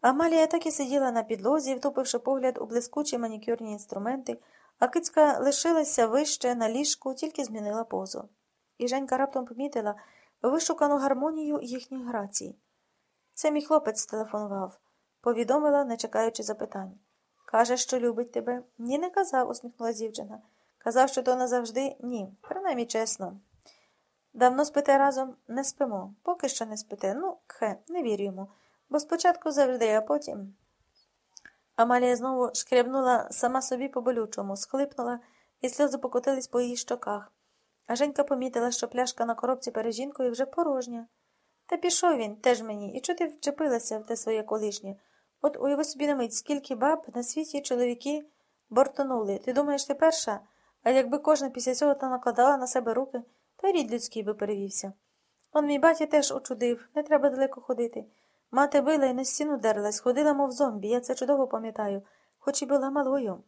Амалія так і сиділа на підлозі, втупивши погляд у блискучі манікюрні інструменти, а кицька лишилася вище на ліжку, тільки змінила позу. І Женька раптом помітила вишукану гармонію їхніх грацій. Це мій хлопець телефонував, повідомила, не чекаючи запитань. Каже, що любить тебе. Ні, не казав, усміхнула дівчина. Казав, що то назавжди ні. Принаймні чесно. Давно спите разом не спимо. Поки що не спите. Ну, кхе, не вірю йому. Бо спочатку завжди, а потім. Амалія знову шкрябнула сама собі по болючому, схлипнула, і сльози покотились по її щоках. А Женька помітила, що пляшка на коробці перед жінкою вже порожня. Та пішов він теж мені, і чого ти вчепилася в те своє колишнє? От уяви собі на мить, скільки баб на світі чоловіки бортонули. Ти думаєш, ти перша? А якби кожна після цього та накладала на себе руки, то рід людський би перевівся. Он мій батя теж очудив, не треба далеко ходити. Мати била і на стіну дерлась, ходила, мов зомбі, я це чудово пам'ятаю, хоч і була малою.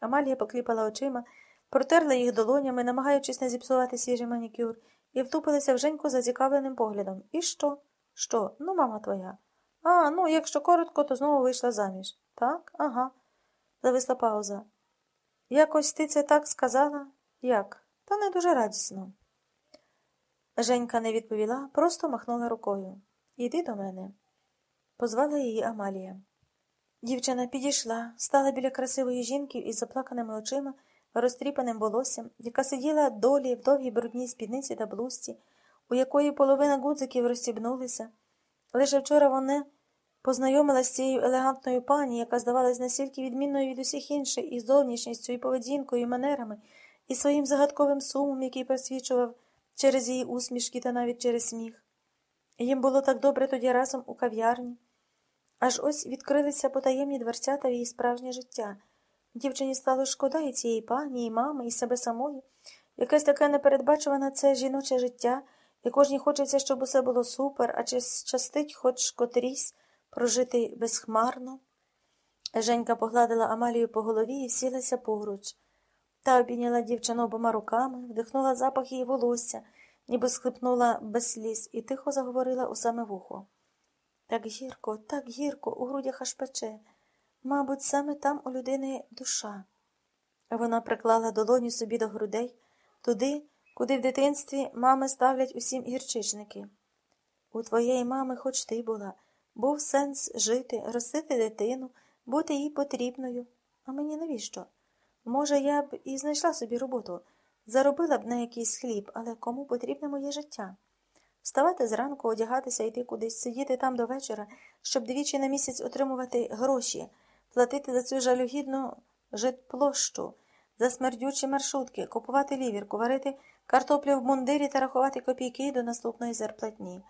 Амалія покліпала очима, протерла їх долонями, намагаючись не зіпсувати свіжий манікюр, і втупилася в Женьку зацікавленим поглядом. І що? Що? Ну, мама твоя. А, ну, якщо коротко, то знову вийшла заміж. Так? Ага. Зависла пауза. Якось ти це так сказала? Як? Та не дуже радісно. Женька не відповіла, просто махнула рукою. Іди до мене. Позвала її Амалія. Дівчина підійшла, стала біля красивої жінки із заплаканими очима, розтріпаним волоссям, яка сиділа долі в довгій брудній спідниці та блузці, у якої половина гудзиків розстібнулися. Лише вчора вона познайомилася з цією елегантною пані, яка здавалась настільки відмінною від усіх інших і зовнішністю, і поведінкою, і манерами, і своїм загадковим сумом, який просвічував через її усмішки та навіть через сміх. Їм було так добре тоді разом у кав'ярні. Аж ось відкрилися потаємні дверцята в її справжнє життя. Дівчині стало шкода і цієї пані, і мами, і себе самої. Якесь таке непередбачуване це жіноче життя, і кожній хочеться, щоб усе було супер, а чи щастить хоч котрісь прожити безхмарно. Женька погладила Амалію по голові і сілася поруч. Та обійняла дівчину обома руками, вдихнула запах її волосся, ніби схлипнула без сліз, і тихо заговорила у саме вухо. Так гірко, так гірко, у грудях аж пече. Мабуть, саме там у людини душа. Вона приклала долоню собі до грудей, туди, куди в дитинстві мами ставлять усім гірчичники. У твоєї мами, хоч ти була, був сенс жити, ростити дитину, бути їй потрібною. А мені навіщо? Може, я б і знайшла собі роботу, заробила б на якийсь хліб, але кому потрібне моє життя? Вставати зранку, одягатися, йти кудись, сидіти там до вечора, щоб двічі на місяць отримувати гроші, платити за цю жалюгідну житплощу, за смердючі маршрутки, купувати лівірку, варити картоплю в мундирі та рахувати копійки до наступної зарплатні.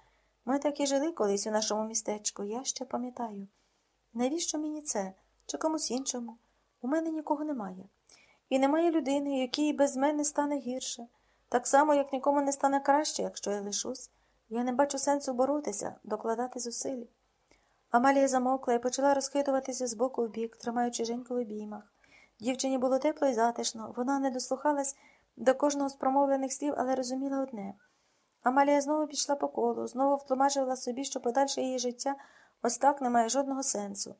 Ми так і жили колись у нашому містечку, я ще пам'ятаю. Навіщо мені це? Чи комусь іншому? У мене нікого немає. І немає людини, якій без мене стане гірше, так само, як нікому не стане краще, якщо я лишусь. Я не бачу сенсу боротися, докладати зусиль. Амалія замовкла і почала розхитуватися з боку в бік, тримаючи Женьку в обіймах. Дівчині було тепло і затишно, вона не дослухалась до кожного з промовлених слів, але розуміла одне. Амалія знову пішла по колу, знову втлумачувала собі, що подальше її життя ось так не має жодного сенсу.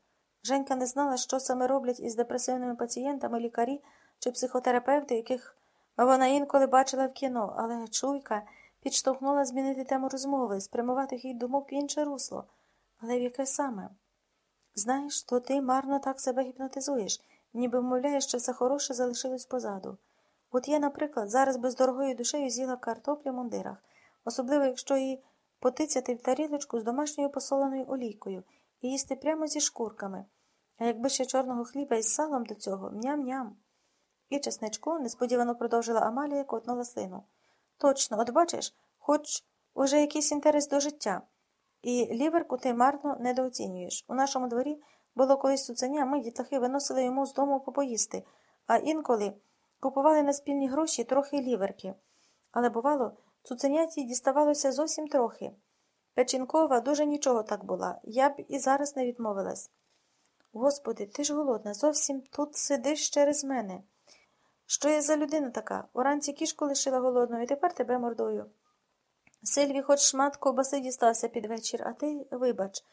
Женька не знала, що саме роблять із депресивними пацієнтами лікарі чи психотерапевти, яких вона інколи бачила в кіно, але чуйка підштовхнула змінити тему розмови, спрямувати хід думок в інше русло. Але в яке саме? Знаєш, то ти марно так себе гіпнотизуєш, ніби вмовляєш, що все хороше залишилось позаду. От я, наприклад, зараз без дорогою душею з'їла картоплю в мундирах, особливо, якщо її потицяти в тарілочку з домашньою посоленою олійкою і їсти прямо зі шкурками, а якби ще чорного хліба із салом до цього ням-ням. І чесничку несподівано продовжила Амалія котнула слину. Точно, от бачиш, хоч уже якийсь інтерес до життя. І ліверку ти марно недооцінюєш. У нашому дворі було колись цуценя, ми дітлахи виносили йому з дому попоїсти, а інколи купували на спільні гроші трохи ліверки. Але, бувало, цуценяті діставалося зовсім трохи. Печінкова дуже нічого так була, я б і зараз не відмовилась. Господи, ти ж голодна, зовсім тут сидиш через мене. Що я за людина така? Уранці кішку лишила голодною, і тепер тебе мордою. Сильві хоч шмат ковбаси дістався під вечір, а ти, вибач,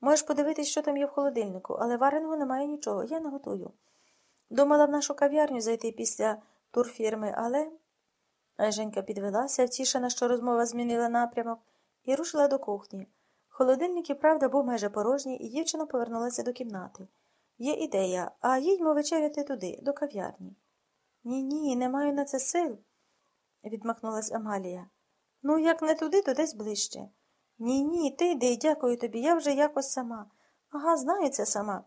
Можеш подивитись, що там є в холодильнику, але вареного немає нічого, я не готую. Думала в нашу кав'ярню зайти після турфірми, але. Женька підвелася, втішена, що розмова змінила напрямок, і рушила до кухні. Холодильник, і правда, був майже порожній, і дівчина повернулася до кімнати. Є ідея, а їдьмо вечеряти туди, до кав'ярні. Ні, ні, не маю на це сил, відмахнулась Амалія. Ну, як не туди, то десь ближче. Ні, ні, ти йди, дякую тобі, я вже якось сама. Ага, знаю це сама.